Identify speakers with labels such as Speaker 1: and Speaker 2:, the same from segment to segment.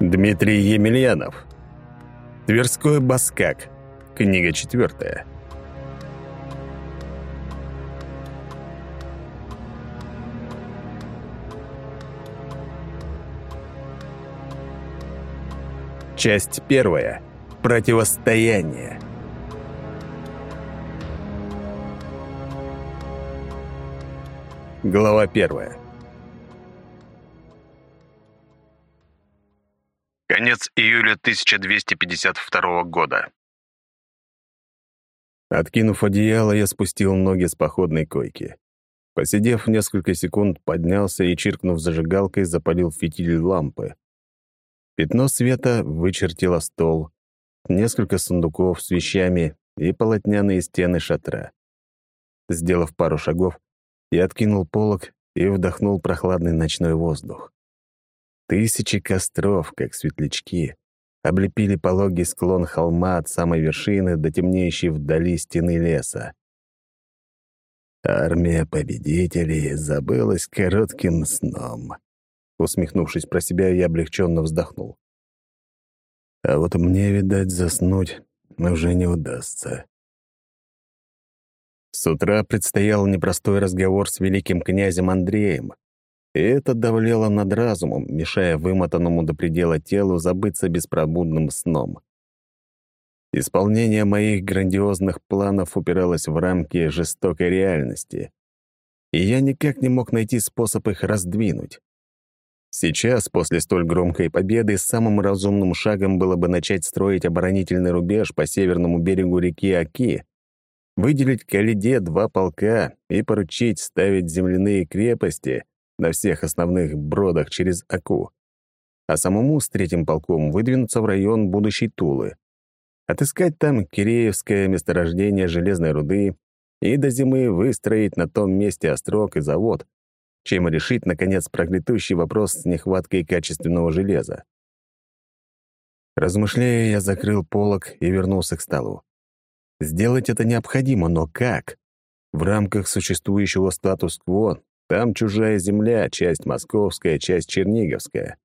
Speaker 1: Дмитрий Емельянов. Тверской Баскак. Книга четвертая. Часть первая. Противостояние. Глава первая. Июля 1252 года. Откинув одеяло, я спустил ноги с походной койки. Посидев несколько секунд, поднялся и, чиркнув зажигалкой, запалил фитиль лампы. Пятно света вычертило стол, несколько сундуков с вещами и полотняные стены шатра. Сделав пару шагов, я откинул полог и вдохнул прохладный ночной воздух. Тысячи костров, как светлячки, облепили пологий склон холма от самой вершины до темнеющей вдали стены леса. Армия победителей забылась коротким сном. Усмехнувшись про себя, я облегченно вздохнул. А вот мне, видать, заснуть уже не удастся. С утра предстоял непростой разговор с великим князем Андреем, и это давлело над разумом, мешая вымотанному до предела телу забыться беспробудным сном. Исполнение моих грандиозных планов упиралось в рамки жестокой реальности, и я никак не мог найти способ их раздвинуть. Сейчас, после столь громкой победы, самым разумным шагом было бы начать строить оборонительный рубеж по северному берегу реки Аки, выделить Калиде два полка и поручить ставить земляные крепости на всех основных бродах через Аку, а самому с третьим полком выдвинуться в район будущей Тулы, отыскать там Киреевское месторождение железной руды и до зимы выстроить на том месте острог и завод, чем решить, наконец, проклятущий вопрос с нехваткой качественного железа. Размышляя, я закрыл полок и вернулся к столу. Сделать это необходимо, но как? В рамках существующего статус-кво там чужая земля, часть московская, часть черниговская.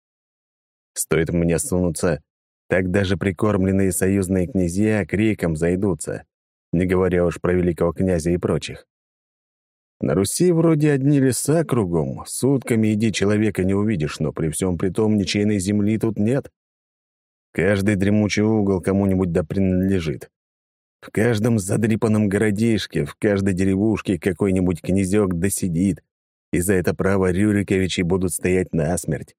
Speaker 1: Стоит мне сунуться, так даже прикормленные союзные князья криком зайдутся, не говоря уж про великого князя и прочих. На Руси вроде одни леса кругом, сутками иди человека не увидишь, но при всем при том ничейной земли тут нет. Каждый дремучий угол кому-нибудь да принадлежит. В каждом задрипанном городишке, в каждой деревушке какой-нибудь князек досидит, и за это право Рюриковичи будут стоять насмерть.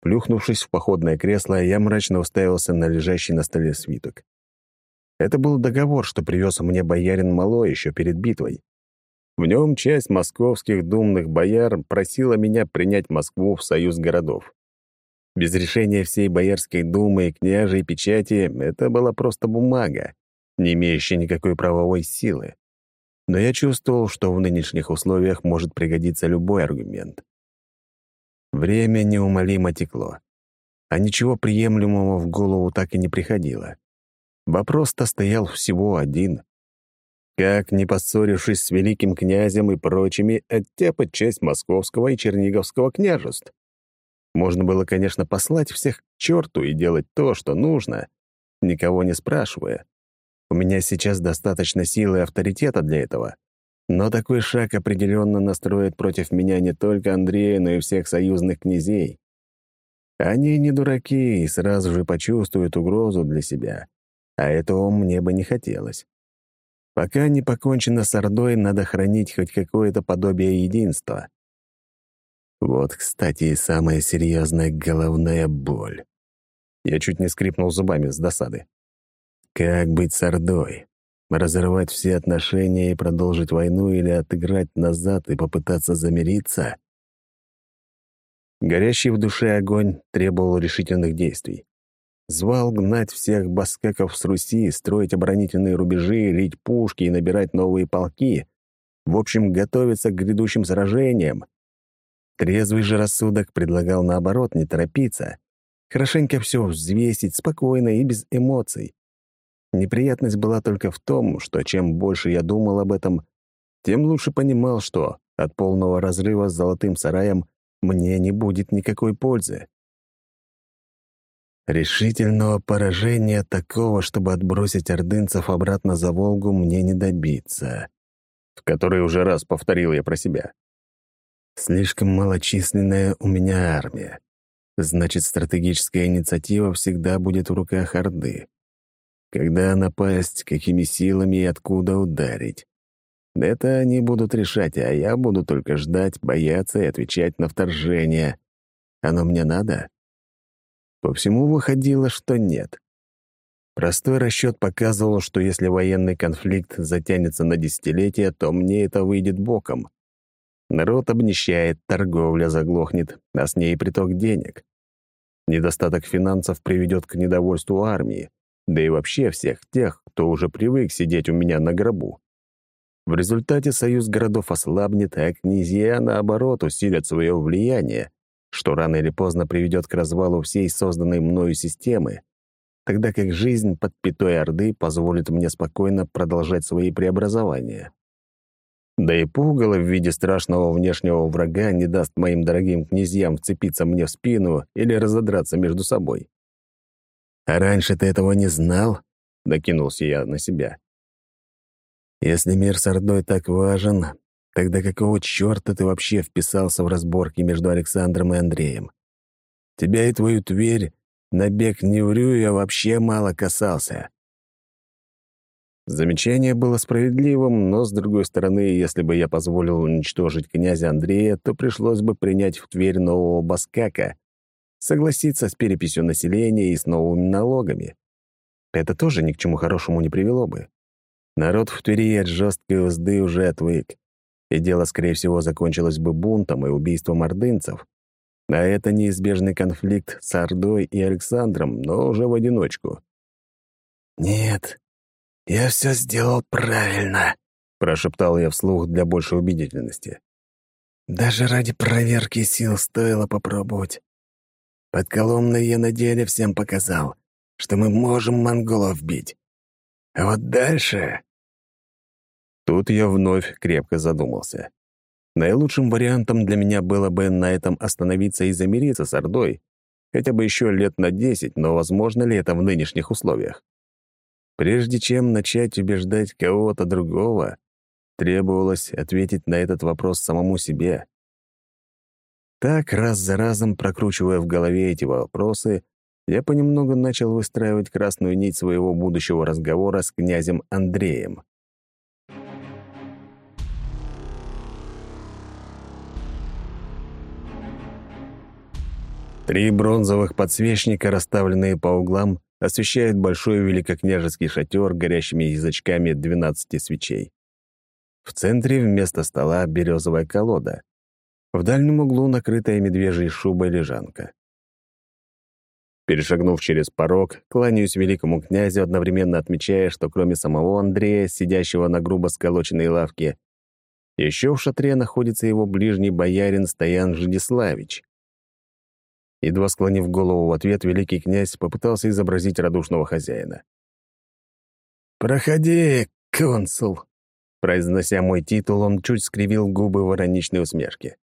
Speaker 1: Плюхнувшись в походное кресло, я мрачно уставился на лежащий на столе свиток. Это был договор, что привез мне боярин Малой еще перед битвой. В нем часть московских думных бояр просила меня принять Москву в союз городов. Без решения всей Боярской думы и княжей печати это была просто бумага, не имеющая никакой правовой силы но я чувствовал, что в нынешних условиях может пригодиться любой аргумент. Время неумолимо текло, а ничего приемлемого в голову так и не приходило. Вопрос-то стоял всего один. Как, не поссорившись с великим князем и прочими, оттяпать часть московского и черниговского княжеств? Можно было, конечно, послать всех к черту и делать то, что нужно, никого не спрашивая. У меня сейчас достаточно силы и авторитета для этого. Но такой шаг определенно настроит против меня не только Андрея, но и всех союзных князей. Они не дураки и сразу же почувствуют угрозу для себя. А этого мне бы не хотелось. Пока не покончено с Ордой, надо хранить хоть какое-то подобие единства. Вот, кстати, и самая серьезная головная боль. Я чуть не скрипнул зубами с досады. Как быть с Ордой? Разорвать все отношения и продолжить войну или отыграть назад и попытаться замириться? Горящий в душе огонь требовал решительных действий. Звал гнать всех баскаков с Руси, строить оборонительные рубежи, лить пушки и набирать новые полки. В общем, готовиться к грядущим сражениям. Трезвый же рассудок предлагал, наоборот, не торопиться. Хорошенько все взвесить спокойно и без эмоций. Неприятность была только в том, что чем больше я думал об этом, тем лучше понимал, что от полного разрыва с золотым сараем мне не будет никакой пользы. Решительного поражения такого, чтобы отбросить ордынцев обратно за Волгу, мне не добиться. В который уже раз повторил я про себя. Слишком малочисленная у меня армия. Значит, стратегическая инициатива всегда будет в руках Орды. Когда напасть, какими силами и откуда ударить. Это они будут решать, а я буду только ждать, бояться и отвечать на вторжение. Оно мне надо? По всему выходило, что нет. Простой расчет показывал, что если военный конфликт затянется на десятилетия, то мне это выйдет боком. Народ обнищает, торговля заглохнет, а с ней приток денег. Недостаток финансов приведет к недовольству армии, да и вообще всех тех, кто уже привык сидеть у меня на гробу. В результате союз городов ослабнет, а князья, наоборот, усилят свое влияние, что рано или поздно приведет к развалу всей созданной мною системы, тогда как жизнь под пятой Орды позволит мне спокойно продолжать свои преобразования. Да и пугало в виде страшного внешнего врага не даст моим дорогим князьям вцепиться мне в спину или разодраться между собой. «А раньше ты этого не знал?» — докинулся я на себя. «Если мир с Ордой так важен, Тогда какого чёрта ты вообще вписался в разборки между Александром и Андреем? Тебя и твою Тверь на бег не врю, я вообще мало касался. Замечание было справедливым, но, с другой стороны, если бы я позволил уничтожить князя Андрея, то пришлось бы принять в Тверь нового Баскака, согласиться с переписью населения и с новыми налогами. Это тоже ни к чему хорошему не привело бы. Народ в Твери от жесткой узды уже отвык и дело, скорее всего, закончилось бы бунтом и убийством ордынцев. А это неизбежный конфликт с Ордой и Александром, но уже в одиночку. «Нет, я все сделал правильно», — прошептал я вслух для большей убедительности. «Даже ради проверки сил стоило попробовать. Под Коломной я на деле всем показал, что мы можем монголов бить. А вот дальше Тут я вновь крепко задумался. Наилучшим вариантом для меня было бы на этом остановиться и замириться с Ордой, хотя бы еще лет на десять, но возможно ли это в нынешних условиях? Прежде чем начать убеждать кого-то другого, требовалось ответить на этот вопрос самому себе. Так, раз за разом прокручивая в голове эти вопросы, я понемногу начал выстраивать красную нить своего будущего разговора с князем Андреем. Три бронзовых подсвечника, расставленные по углам, освещают большой великокняжеский шатер горящими язычками двенадцати свечей. В центре вместо стола березовая колода. В дальнем углу накрытая медвежьей шубой лежанка. Перешагнув через порог, кланяюсь великому князю, одновременно отмечая, что кроме самого Андрея, сидящего на грубо сколоченной лавке, еще в шатре находится его ближний боярин Стоян Жидиславич. Едва склонив голову в ответ, великий князь попытался изобразить радушного хозяина. «Проходи, консул!» Произнося мой титул, он чуть скривил губы в ироничной усмешке.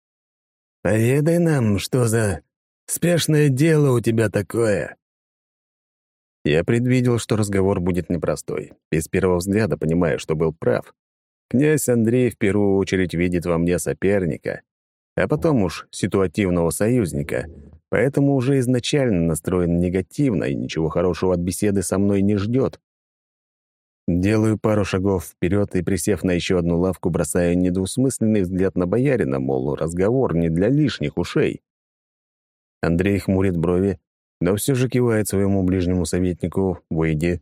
Speaker 1: «Поведай нам, что за спешное дело у тебя такое?» Я предвидел, что разговор будет непростой. Без первого взгляда понимаю, что был прав. Князь Андрей в первую очередь видит во мне соперника, а потом уж ситуативного союзника, поэтому уже изначально настроен негативно и ничего хорошего от беседы со мной не ждет. Делаю пару шагов вперед и, присев на еще одну лавку, бросаю недвусмысленный взгляд на боярина, мол, разговор не для лишних ушей. Андрей хмурит брови, но все же кивает своему ближнему советнику «Выйди».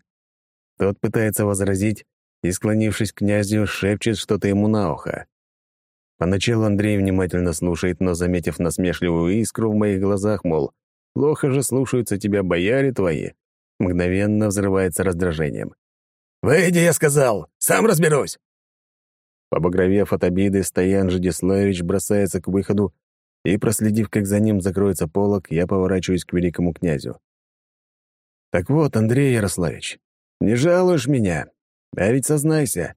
Speaker 1: Тот пытается возразить и, склонившись к князю, шепчет что-то ему на ухо. Поначалу Андрей внимательно слушает, но, заметив насмешливую искру в моих глазах, мол, «Плохо же слушаются тебя бояре твои», мгновенно взрывается раздражением. «Выйди, я сказал! Сам разберусь!» Побагровев от обиды, Стоян Жидиславич бросается к выходу, и, проследив, как за ним закроется полок, я поворачиваюсь к великому князю. «Так вот, Андрей Ярославич, не жалуешь меня? А ведь сознайся,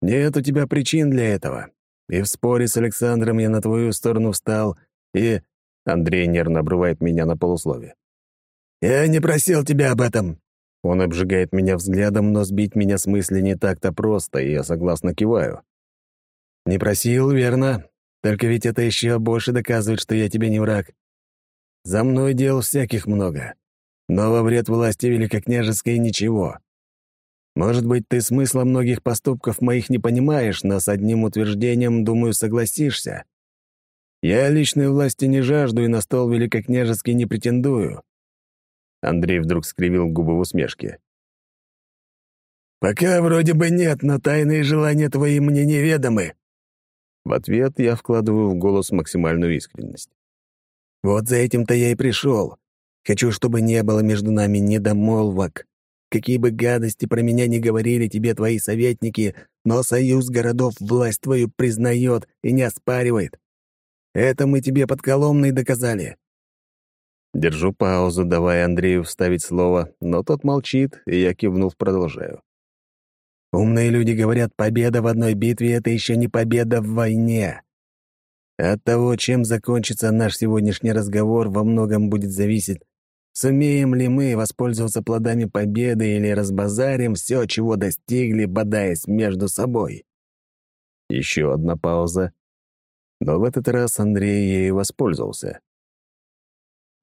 Speaker 1: нет у тебя причин для этого. И в споре с Александром я на твою сторону встал, и...» Андрей нервно обрывает меня на полуслове. «Я не просил тебя об этом!» Он обжигает меня взглядом, но сбить меня с мысли не так-то просто, и я согласно киваю. «Не просил, верно? Только ведь это еще больше доказывает, что я тебе не враг. За мной дел всяких много, но во вред власти великокняжеской ничего. Может быть, ты смысла многих поступков моих не понимаешь, но с одним утверждением, думаю, согласишься. Я личной власти не жажду и на стол великокняжеский не претендую. Андрей вдруг скривил губы в усмешке. «Пока вроде бы нет, но тайные желания твои мне неведомы». В ответ я вкладываю в голос максимальную искренность. «Вот за этим-то я и пришел. Хочу, чтобы не было между нами недомолвок. Какие бы гадости про меня не говорили тебе твои советники, но союз городов власть твою признает и не оспаривает. Это мы тебе под Коломной доказали. Держу паузу, давая Андрею вставить слово, но тот молчит, и я, кивнув, продолжаю. Умные люди говорят, победа в одной битве — это еще не победа в войне. От того, чем закончится наш сегодняшний разговор, во многом будет зависеть, сумеем ли мы воспользоваться плодами победы или разбазарим все, чего достигли, бодаясь между собой. Еще одна пауза. Но в этот раз Андрей ей воспользовался.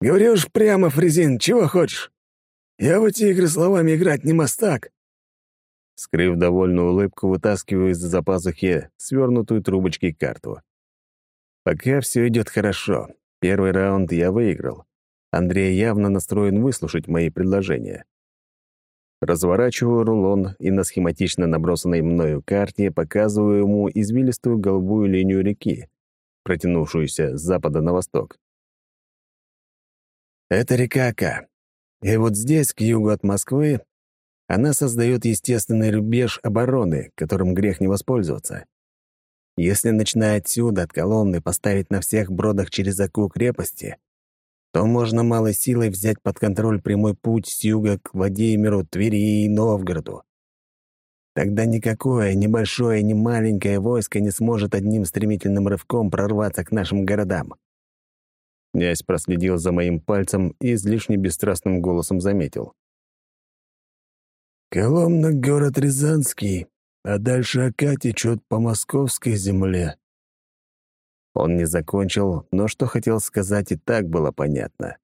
Speaker 1: Говорю уж прямо, Фрезин, чего хочешь? Я в эти игры словами играть не мастак. Скрыв довольную улыбку, вытаскиваю из-за пазухи свернутую трубочкой карту. Пока все идет хорошо. Первый раунд я выиграл. Андрей явно настроен выслушать мои предложения. Разворачиваю рулон и на схематично набросанной мною карте показываю ему извилистую голубую линию реки, протянувшуюся с запада на восток. Это река Ака. И вот здесь, к югу от Москвы, она создает естественный рубеж обороны, которым грех не воспользоваться. Если, начиная отсюда, от Коломны, поставить на всех бродах через Аку крепости, то можно малой силой взять под контроль прямой путь с юга к Владимиру, Твери и Новгороду. Тогда никакое, ни большое, ни маленькое войско не сможет одним стремительным рывком прорваться к нашим городам. Князь проследил за моим пальцем и излишне бесстрастным голосом заметил. «Коломна — город Рязанский, а дальше Ока течет по московской земле». Он не закончил, но что хотел сказать, и так было понятно.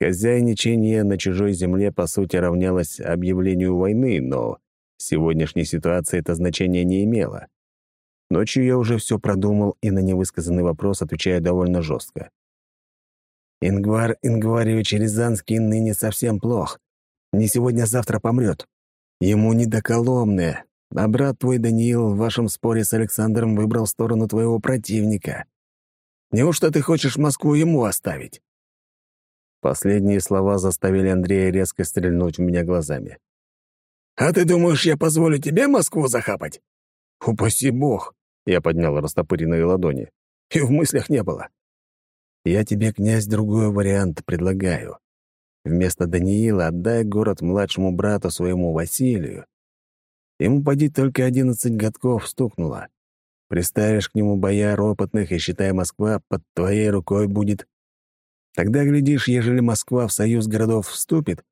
Speaker 1: Хозяйничание на чужой земле, по сути, равнялось объявлению войны, но в сегодняшней ситуации это значение не имело. Ночью я уже все продумал и на невысказанный вопрос отвечаю довольно жестко. Ингвар Ингваревич Рязанский ныне совсем плох. Не сегодня-завтра а помрет. Ему не до а брат твой Даниил в вашем споре с Александром выбрал сторону твоего противника. Неужто ты хочешь Москву ему оставить?» Последние слова заставили Андрея резко стрельнуть в меня глазами. «А ты думаешь, я позволю тебе Москву захапать?» «Упаси бог!» — я поднял растопыренные ладони. «И в мыслях не было. Я тебе, князь, другой вариант предлагаю. Вместо Даниила отдай город младшему брату своему Василию. Ему поди только одиннадцать годков стукнуло. Приставишь к нему бояр опытных, и, считай, Москва под твоей рукой будет. Тогда, глядишь, ежели Москва в союз городов вступит,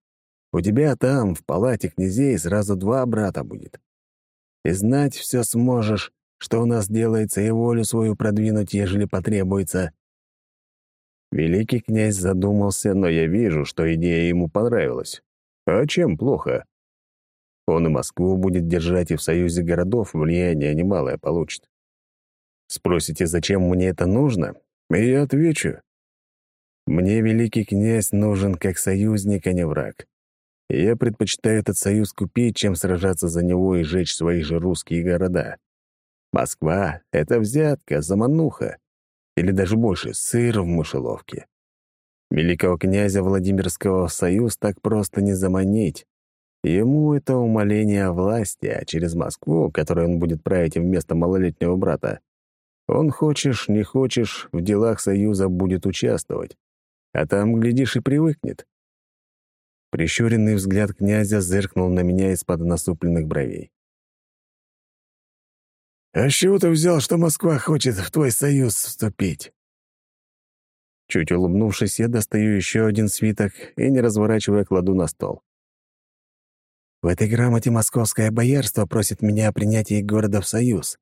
Speaker 1: у тебя там, в палате князей, сразу два брата будет. И знать все сможешь, что у нас делается, и волю свою продвинуть, ежели потребуется. Великий князь задумался, но я вижу, что идея ему понравилась. А чем плохо? Он и Москву будет держать, и в союзе городов влияние немалое получит. Спросите, зачем мне это нужно? И я отвечу. Мне великий князь нужен как союзник, а не враг. Я предпочитаю этот союз купить, чем сражаться за него и жечь свои же русские города. Москва — это взятка, замануха или даже больше, сыр в мышеловке. Великого князя Владимирского союз так просто не заманить. Ему это умоление власти, а через Москву, которой он будет править вместо малолетнего брата, он, хочешь, не хочешь, в делах союза будет участвовать. А там, глядишь, и привыкнет. Прищуренный взгляд князя зыркнул на меня из-под насупленных бровей. «А с чего ты взял, что Москва хочет в твой союз вступить?» Чуть улыбнувшись, я достаю еще один свиток и, не разворачивая, кладу на стол. В этой грамоте московское боярство просит меня о принятии города в союз.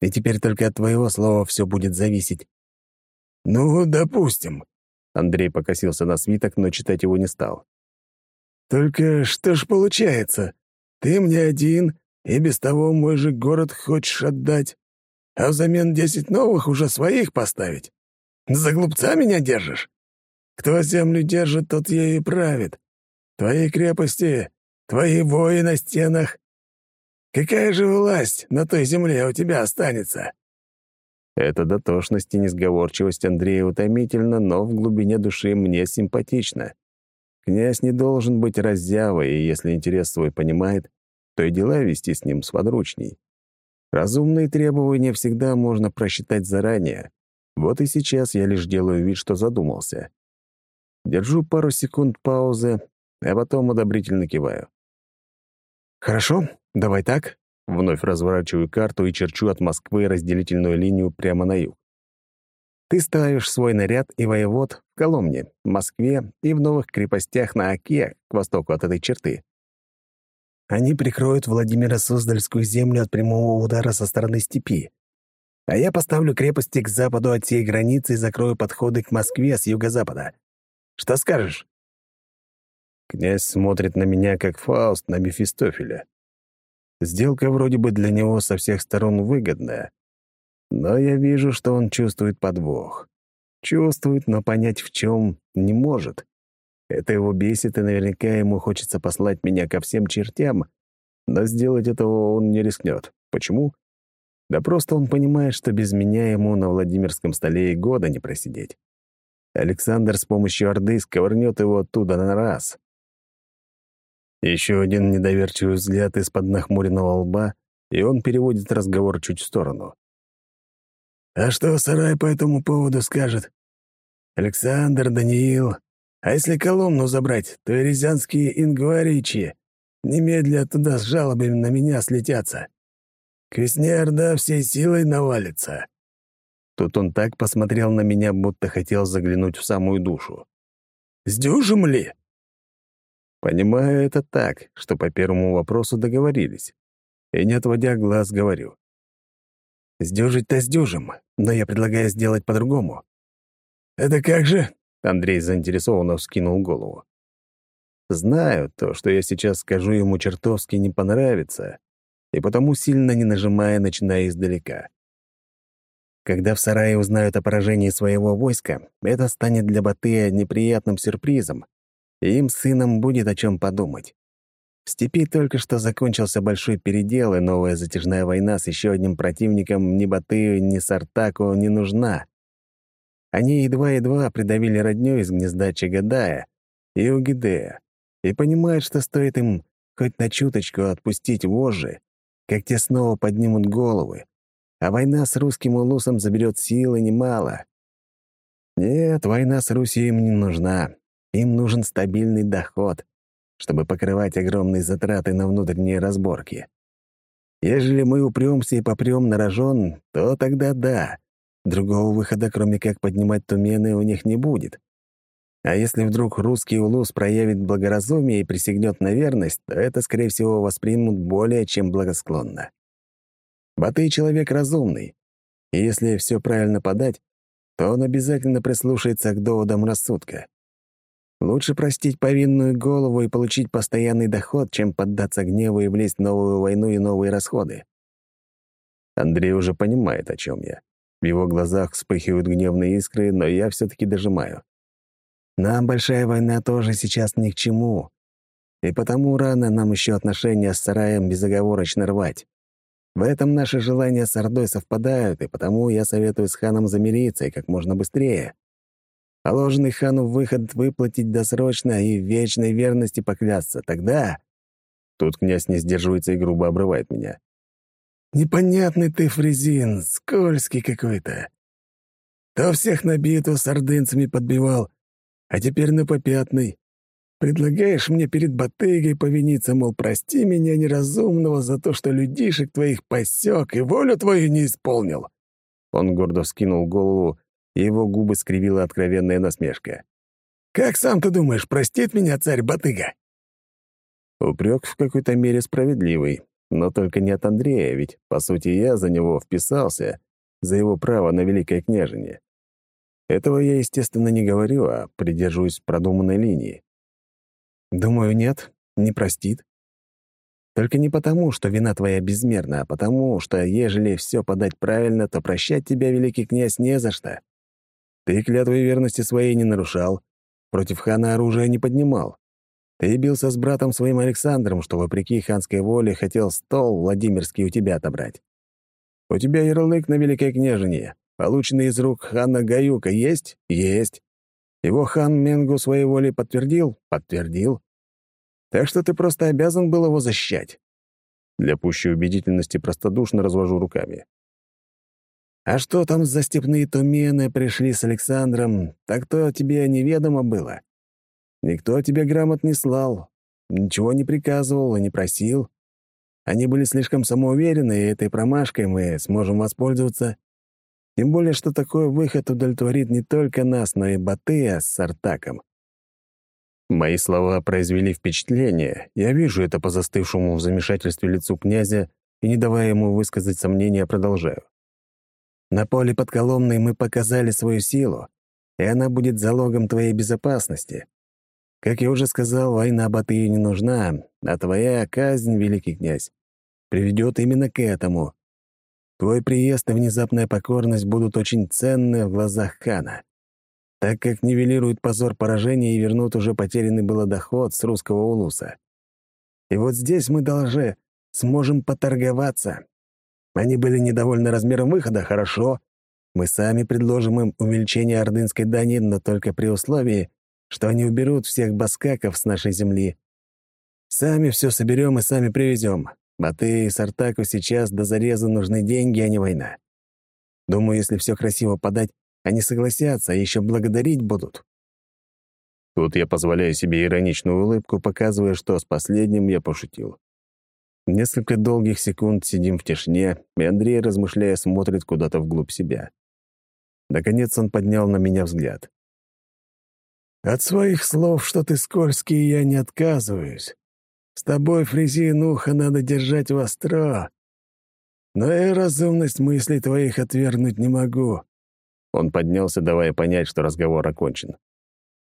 Speaker 1: И теперь только от твоего слова все будет зависеть.
Speaker 2: «Ну, допустим».
Speaker 1: Андрей покосился на свиток, но читать его не стал.
Speaker 2: «Только что ж получается? Ты мне один, и без того мой же город хочешь отдать, а взамен десять новых уже своих поставить. За глупца меня держишь? Кто землю держит, тот ею правит. Твои крепости, твои вои на стенах. Какая же власть на той земле у тебя останется?»
Speaker 1: Эта дотошность и несговорчивость Андрея утомительна, но в глубине души мне симпатична. Князь не должен быть раззявой, и если интерес свой понимает, то и дела вести с ним сподручней. Разумные требования всегда можно просчитать заранее. Вот и сейчас я лишь делаю вид, что задумался. Держу пару секунд паузы, а потом одобрительно киваю. «Хорошо, давай так. Вновь разворачиваю карту и черчу от Москвы разделительную линию прямо на юг. Ты ставишь свой наряд и воевод в Коломне, Москве и в новых крепостях на Оке к востоку от этой черты. Они прикроют Владимира Суздальскую землю от прямого удара со стороны степи. А я поставлю крепости к западу от всей границы и закрою подходы к Москве с юго-запада. Что скажешь?» Князь смотрит на меня, как Фауст на Мефистофеля. Сделка вроде бы для него со всех сторон выгодная. Но я вижу, что он чувствует подвох. Чувствует, но понять в чем не может. Это его бесит, и наверняка ему хочется послать меня ко всем чертям, но сделать этого он не рискнет. Почему? Да просто он понимает, что без меня ему на Владимирском столе и года не просидеть. Александр с помощью Орды сковырнет его оттуда на раз. Еще один недоверчивый взгляд из-под нахмуренного лба, и он переводит разговор чуть в сторону.
Speaker 2: «А что Сарай по этому поводу скажет? Александр, Даниил, а если Коломну забрать, то и рязанские ингваричи немедля туда с жалобами на меня слетятся. К весне Орда всей силой навалится».
Speaker 1: Тут он так посмотрел на меня, будто хотел заглянуть в самую душу.
Speaker 2: «Сдюжим ли?»
Speaker 1: Понимаю это так, что по первому вопросу договорились. И не отводя глаз, говорю. «Сдюжить-то сдюжим, но я предлагаю сделать по-другому».
Speaker 2: «Это как же?»
Speaker 1: — Андрей заинтересованно вскинул голову. «Знаю, то, что я сейчас скажу ему чертовски не понравится, и потому, сильно не нажимая, начиная издалека. Когда в сарае узнают о поражении своего войска, это станет для Батыя неприятным сюрпризом, им с сыном будет о чем подумать. В степи только что закончился большой передел, и новая затяжная война с еще одним противником ни Батыю, ни Сартаку не нужна. Они едва-едва придавили родню из гнезда Чагадая и Угидея, и понимают, что стоит им хоть на чуточку отпустить вожжи, как те снова поднимут головы, а война с русским улусом заберет силы немало. Нет, война с Русью им не нужна. Им нужен стабильный доход, чтобы покрывать огромные затраты на внутренние разборки. Ежели мы упрёмся и попрём на рожон, то тогда да, другого выхода, кроме как поднимать тумены, у них не будет. А если вдруг русский улус проявит благоразумие и присягнет на верность, то это, скорее всего, воспримут более чем благосклонно. Батый человек разумный, и если все правильно подать, то он обязательно прислушается к доводам рассудка. Лучше простить повинную голову и получить постоянный доход, чем поддаться гневу и влезть в новую войну и новые расходы. Андрей уже понимает, о чем я. В его глазах вспыхивают гневные искры, но я все-таки дожимаю. Нам большая война тоже сейчас ни к чему. И потому рано нам еще отношения с сараем безоговорочно рвать. В этом наши желания с Ордой совпадают, и потому я советую с ханом замириться и как можно быстрее. Положенный хану выход выплатить досрочно и в вечной верности поклясться. Тогда...» Тут князь не сдерживается и грубо обрывает меня.
Speaker 2: «Непонятный ты, Фрезин, скользкий какой-то. То всех на битву с ордынцами подбивал, а теперь на попятный. Предлагаешь мне перед Батыгой повиниться, мол, прости меня неразумного за то, что людишек твоих посек и волю твою не исполнил».
Speaker 1: Он гордо вскинул голову и его губы скривила откровенная насмешка.
Speaker 2: «Как сам ты думаешь, простит меня царь Батыга?»
Speaker 1: Упрек в какой-то мере справедливый, но только не от Андрея, ведь, по сути, я за него вписался, за его право на великое княжение. Этого я, естественно, не говорю, а придерживаюсь продуманной линии. Думаю, нет, не простит. Только не потому, что вина твоя безмерна, а потому, что ежели все подать правильно, то прощать тебя, великий князь, не за что. Ты клятвы верности своей не нарушал, против хана оружия не поднимал. Ты бился с братом своим Александром, что, вопреки ханской воле, хотел стол Владимирский у тебя отобрать. У тебя ярлык на великое княжение, полученный из рук хана Гаюка, есть? Есть. Его хан Менгу своей волей подтвердил? Подтвердил. Так что ты просто обязан был его защищать. Для пущей убедительности простодушно развожу руками. А что там за степные тумены пришли с Александром, так то тебе неведомо было. Никто тебе грамот не слал, ничего не приказывал и не просил. Они были слишком самоуверены, и этой промашкой мы сможем воспользоваться. Тем более, что такой выход удовлетворит не только нас, но и Батыя с Сартаком. Мои слова произвели впечатление. Я вижу это по застывшему в замешательстве лицу князя и, не давая ему высказать сомнения, продолжаю. На поле под Коломной мы показали свою силу, и она будет залогом твоей безопасности. Как я уже сказал, война Батыя не нужна, а твоя казнь, великий князь, приведет именно к этому. Твой приезд и внезапная покорность будут очень ценны в глазах хана так как нивелируют позор поражения и вернут уже потерянный было доход с русского улуса. И вот здесь мы должны сможем поторговаться. Они были недовольны размером выхода, хорошо. Мы сами предложим им увеличение ордынской дани, но только при условии, что они уберут всех баскаков с нашей земли. Сами все соберем и сами привезем. Баты и Сартаку сейчас до зареза нужны деньги, а не война. Думаю, если все красиво подать, они согласятся, а еще благодарить будут. Тут я позволяю себе ироничную улыбку, показывая, что с последним я пошутил. Несколько долгих секунд сидим в тишине, и Андрей, размышляя, смотрит куда-то вглубь себя. Наконец он поднял на меня взгляд.
Speaker 2: «От своих слов, что ты скользкий, я не отказываюсь. С тобой, Фрезин, ухо надо держать востро. Но и разумность мыслей твоих отвергнуть не могу.
Speaker 1: Он поднялся, давая понять, что разговор окончен.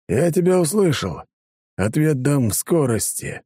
Speaker 2: «Я тебя услышал. Ответ дам в скорости».